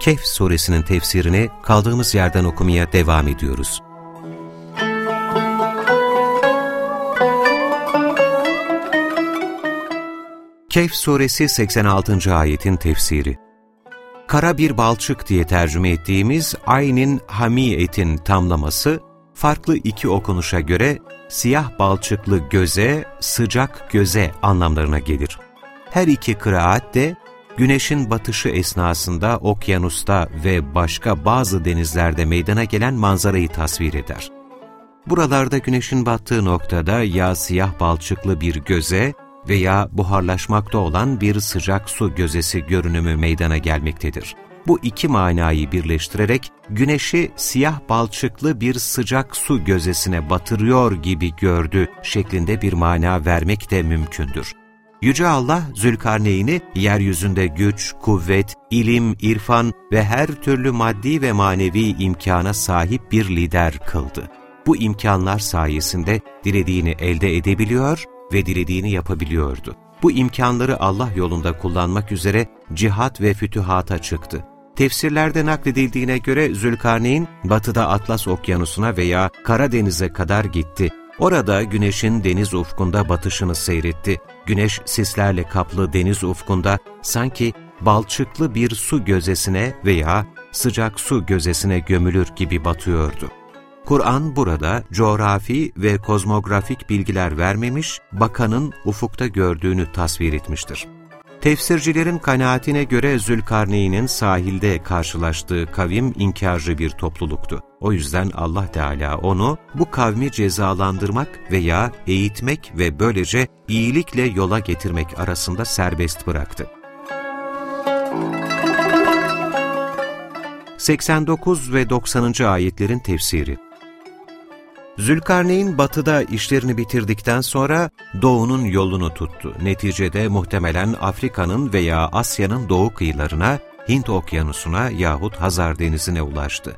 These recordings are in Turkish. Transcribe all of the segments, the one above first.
Kehf suresinin tefsirini kaldığımız yerden okumaya devam ediyoruz. Kehf suresi 86. ayetin tefsiri Kara bir balçık diye tercüme ettiğimiz aynin hamiyetin tamlaması, farklı iki okunuşa göre siyah balçıklı göze, sıcak göze anlamlarına gelir. Her iki kıraat de güneşin batışı esnasında okyanusta ve başka bazı denizlerde meydana gelen manzarayı tasvir eder. Buralarda güneşin battığı noktada ya siyah balçıklı bir göze veya buharlaşmakta olan bir sıcak su gözesi görünümü meydana gelmektedir. Bu iki manayı birleştirerek güneşi siyah balçıklı bir sıcak su gözesine batırıyor gibi gördü şeklinde bir mana vermek de mümkündür. Yüce Allah Zülkarneyn'i yeryüzünde güç, kuvvet, ilim, irfan ve her türlü maddi ve manevi imkana sahip bir lider kıldı. Bu imkanlar sayesinde dilediğini elde edebiliyor ve dilediğini yapabiliyordu. Bu imkanları Allah yolunda kullanmak üzere cihat ve fütühata çıktı. Tefsirlerde nakledildiğine göre Zülkarneyn, batıda Atlas Okyanusu'na veya Karadeniz'e kadar gitti. Orada güneşin deniz ufkunda batışını seyretti. Güneş sislerle kaplı deniz ufkunda sanki balçıklı bir su gözesine veya sıcak su gözesine gömülür gibi batıyordu. Kur'an burada coğrafi ve kozmografik bilgiler vermemiş, bakanın ufukta gördüğünü tasvir etmiştir. Tefsircilerin kanaatine göre Zülkarneyn'in sahilde karşılaştığı kavim inkarcı bir topluluktu. O yüzden Allah Teala onu bu kavmi cezalandırmak veya eğitmek ve böylece iyilikle yola getirmek arasında serbest bıraktı. 89 ve 90. ayetlerin tefsiri Zülkarneyn batıda işlerini bitirdikten sonra doğunun yolunu tuttu. Neticede muhtemelen Afrika'nın veya Asya'nın doğu kıyılarına, Hint okyanusuna yahut Hazar denizine ulaştı.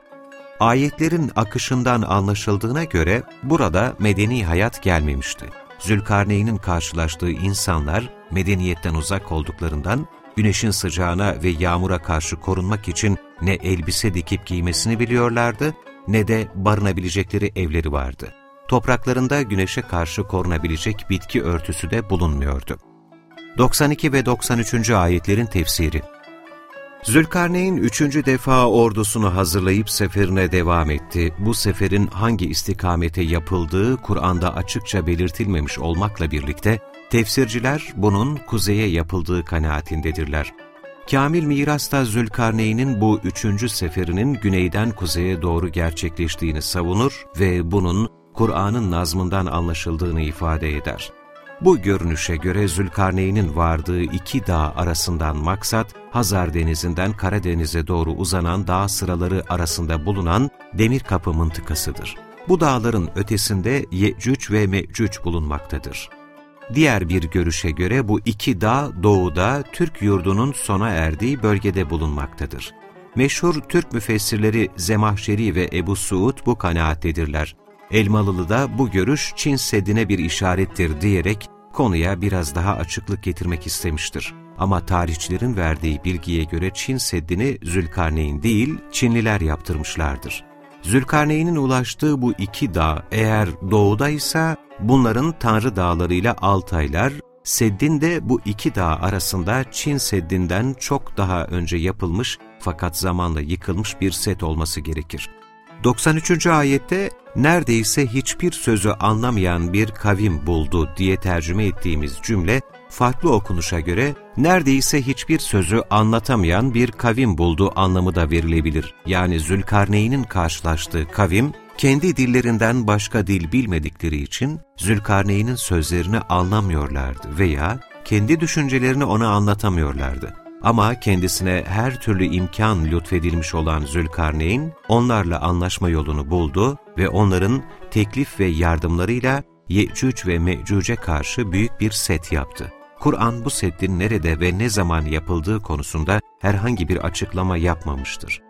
Ayetlerin akışından anlaşıldığına göre burada medeni hayat gelmemişti. Zülkarneyn'in karşılaştığı insanlar medeniyetten uzak olduklarından güneşin sıcağına ve yağmura karşı korunmak için ne elbise dikip giymesini biliyorlardı ne de barınabilecekleri evleri vardı. Topraklarında güneşe karşı korunabilecek bitki örtüsü de bulunmuyordu. 92 ve 93. ayetlerin tefsiri Zülkarneyn üçüncü defa ordusunu hazırlayıp seferine devam etti. Bu seferin hangi istikamete yapıldığı Kur'an'da açıkça belirtilmemiş olmakla birlikte, tefsirciler bunun kuzeye yapıldığı kanaatindedirler. Kamil Miras'ta Zülkarneyn'in bu üçüncü seferinin güneyden kuzeye doğru gerçekleştiğini savunur ve bunun Kur'an'ın nazmından anlaşıldığını ifade eder. Bu görünüşe göre Zülkarneyn'in vardığı iki dağ arasından maksat, Hazar Denizi'nden Karadeniz'e doğru uzanan dağ sıraları arasında bulunan Demir Kapı mıntıkasıdır. Bu dağların ötesinde Yecüc ve Mecüc bulunmaktadır. Diğer bir görüşe göre bu iki dağ doğuda Türk yurdunun sona erdiği bölgede bulunmaktadır. Meşhur Türk müfessirleri Zemahşeri ve Ebu Suud bu kanaattedirler. Elmalılı da bu görüş Çin Seddi'ne bir işarettir diyerek konuya biraz daha açıklık getirmek istemiştir. Ama tarihçilerin verdiği bilgiye göre Çin Seddi'ni Zülkarneyn değil, Çinliler yaptırmışlardır. Zülkarneyn'in ulaştığı bu iki dağ eğer doğudaysa bunların Tanrı dağlarıyla Altaylar, Seddin de bu iki dağ arasında Çin Seddi'nden çok daha önce yapılmış fakat zamanla yıkılmış bir set olması gerekir. 93. ayette neredeyse hiçbir sözü anlamayan bir kavim buldu diye tercüme ettiğimiz cümle, farklı okunuşa göre neredeyse hiçbir sözü anlatamayan bir kavim buldu anlamı da verilebilir. Yani Zülkarneyn'in karşılaştığı kavim, kendi dillerinden başka dil bilmedikleri için Zülkarneyn'in sözlerini anlamıyorlardı veya kendi düşüncelerini ona anlatamıyorlardı. Ama kendisine her türlü imkan lütfedilmiş olan Zülkarneyn, onlarla anlaşma yolunu buldu ve onların teklif ve yardımlarıyla Ye'cüc ve Me'cüc'e karşı büyük bir set yaptı. Kur'an bu setin nerede ve ne zaman yapıldığı konusunda herhangi bir açıklama yapmamıştır.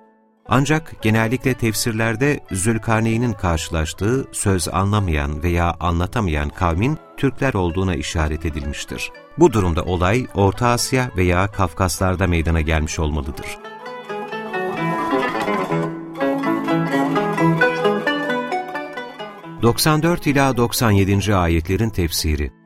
Ancak genellikle tefsirlerde Zülkarneyn'in karşılaştığı söz anlamayan veya anlatamayan kavmin Türkler olduğuna işaret edilmiştir. Bu durumda olay Orta Asya veya Kafkaslar'da meydana gelmiş olmalıdır. ...94 ila 97. ayetlerin tefsiri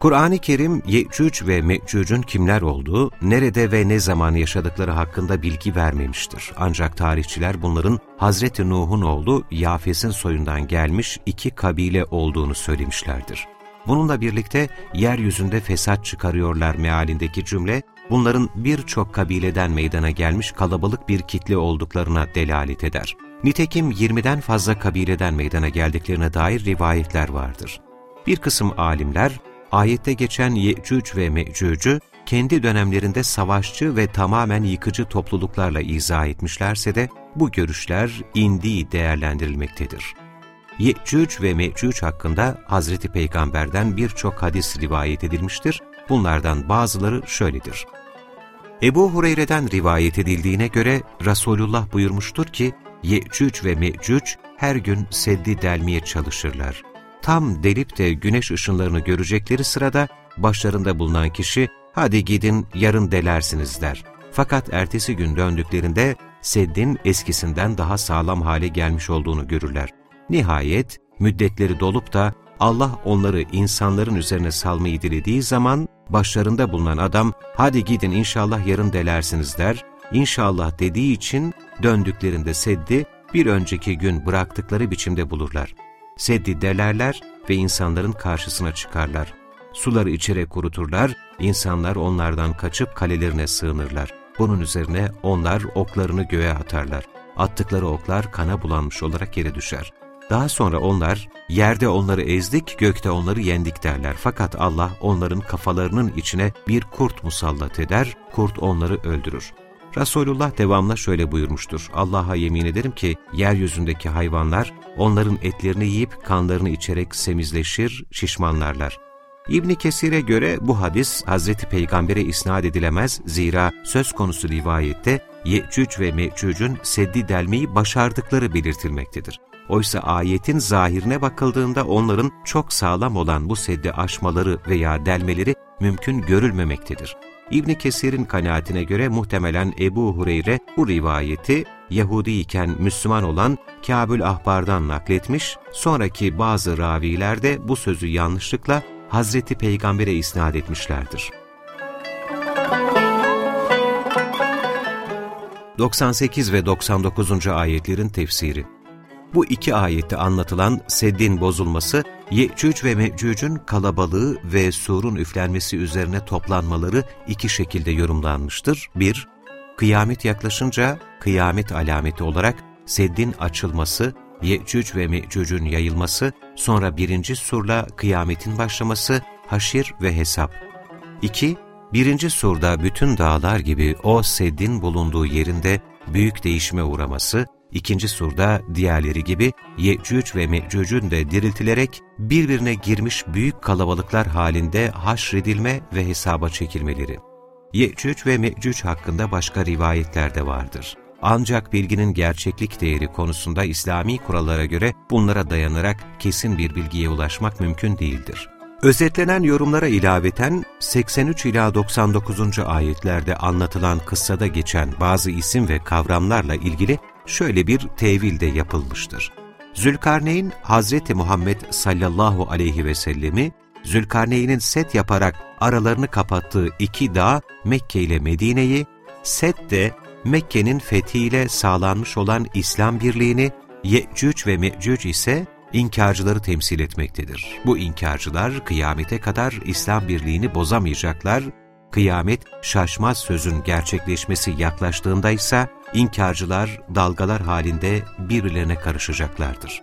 Kur'an-ı Kerim, Ye'cüc ve Me'cüc'ün kimler olduğu, nerede ve ne zaman yaşadıkları hakkında bilgi vermemiştir. Ancak tarihçiler bunların Hazreti Nuh'un oğlu Yafes'in soyundan gelmiş iki kabile olduğunu söylemişlerdir. Bununla birlikte yeryüzünde fesat çıkarıyorlar mealindeki cümle, bunların birçok kabileden meydana gelmiş kalabalık bir kitle olduklarına delalet eder. Nitekim 20'den fazla kabileden meydana geldiklerine dair rivayetler vardır. Bir kısım alimler, ayette geçen Ye'cüc ve Me'cüc'ü kendi dönemlerinde savaşçı ve tamamen yıkıcı topluluklarla izah etmişlerse de bu görüşler indi değerlendirilmektedir. Ye'cüc ve Me'cüc hakkında Hazreti Peygamber'den birçok hadis rivayet edilmiştir. Bunlardan bazıları şöyledir. Ebu Hureyre'den rivayet edildiğine göre Resulullah buyurmuştur ki, Ye'cüc ve Me'cüc her gün seddi delmeye çalışırlar. Tam delip de güneş ışınlarını görecekleri sırada başlarında bulunan kişi, hadi gidin yarın delersiniz der. Fakat ertesi gün döndüklerinde seddin eskisinden daha sağlam hale gelmiş olduğunu görürler. Nihayet müddetleri dolup da Allah onları insanların üzerine salmayı dilediği zaman başlarında bulunan adam hadi gidin inşallah yarın delersiniz der. İnşallah dediği için döndüklerinde seddi bir önceki gün bıraktıkları biçimde bulurlar. Seddi delerler ve insanların karşısına çıkarlar. Suları içerek kuruturlar, insanlar onlardan kaçıp kalelerine sığınırlar. Bunun üzerine onlar oklarını göğe atarlar. Attıkları oklar kana bulanmış olarak yere düşer. Daha sonra onlar, yerde onları ezdik, gökte onları yendik derler. Fakat Allah onların kafalarının içine bir kurt musallat eder, kurt onları öldürür. Resulullah devamla şöyle buyurmuştur. Allah'a yemin ederim ki yeryüzündeki hayvanlar onların etlerini yiyip kanlarını içerek semizleşir, şişmanlarlar. İbn Kesir'e göre bu hadis Hazreti Peygamber'e isnat edilemez zira söz konusu rivayette Ye'cüc ve Me'cüc'ün seddi delmeyi başardıkları belirtilmektedir. Oysa ayetin zahirine bakıldığında onların çok sağlam olan bu seddi aşmaları veya delmeleri mümkün görülmemektedir. İbn Kesir'in kanaatine göre muhtemelen Ebu Hureyre bu rivayeti Yahudi iken Müslüman olan Kâbül Ahbar'dan nakletmiş, sonraki bazı raviler de bu sözü yanlışlıkla Hazreti Peygamber'e isnat etmişlerdir. 98 ve 99. ayetlerin tefsiri bu iki ayette anlatılan seddin bozulması, Ye'cüc ve Me'cüc'ün kalabalığı ve surun üflenmesi üzerine toplanmaları iki şekilde yorumlanmıştır. 1- Kıyamet yaklaşınca kıyamet alameti olarak seddin açılması, Ye'cüc ve Me'cüc'ün yayılması, sonra birinci surla kıyametin başlaması, haşir ve hesap. 2- Birinci surda bütün dağlar gibi o seddin bulunduğu yerinde büyük değişime uğraması, İkinci surda diğerleri gibi Ye'cüc ve Me'cüc'ün de diriltilerek birbirine girmiş büyük kalabalıklar halinde haşredilme ve hesaba çekilmeleri. Ye'cüc ve Me'cüc hakkında başka rivayetler de vardır. Ancak bilginin gerçeklik değeri konusunda İslami kurallara göre bunlara dayanarak kesin bir bilgiye ulaşmak mümkün değildir. Özetlenen yorumlara ilaveten 83 ila 99. ayetlerde anlatılan kıssada geçen bazı isim ve kavramlarla ilgili şöyle bir tevil de yapılmıştır. Zülkarneyn, Hazreti Muhammed sallallahu aleyhi ve sellemi, Zülkarneyn'in set yaparak aralarını kapattığı iki dağ Mekke ile Medine'yi, set de Mekke'nin fethiyle sağlanmış olan İslam birliğini, Ye'cüc ve Me'cüc ise inkarcıları temsil etmektedir. Bu inkarcılar kıyamete kadar İslam birliğini bozamayacaklar, kıyamet şaşmaz sözün gerçekleşmesi yaklaştığında ise inkarcılar dalgalar halinde birbirlerine karışacaklardır.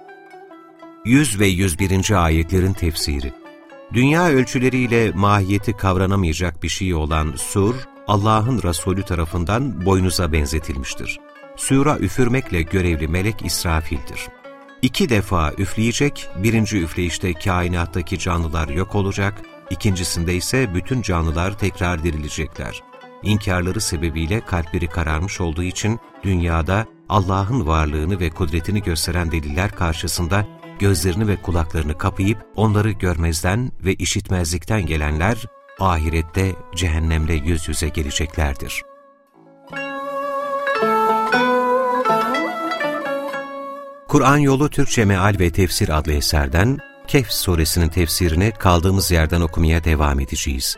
100 ve 101. ayetlerin tefsiri Dünya ölçüleriyle mahiyeti kavranamayacak bir şey olan sur, Allah'ın Resulü tarafından boynuza benzetilmiştir. Sura üfürmekle görevli melek İsrafil'dir. İki defa üfleyecek, birinci üfleyişte kainattaki canlılar yok olacak, ikincisinde ise bütün canlılar tekrar dirilecekler. İnkarları sebebiyle kalpleri kararmış olduğu için dünyada Allah'ın varlığını ve kudretini gösteren deliller karşısında gözlerini ve kulaklarını kapayıp onları görmezden ve işitmezlikten gelenler ahirette cehennemle yüz yüze geleceklerdir. Kur'an Yolu Türkçe Meal ve Tefsir adlı eserden Kehf suresinin tefsirini kaldığımız yerden okumaya devam edeceğiz.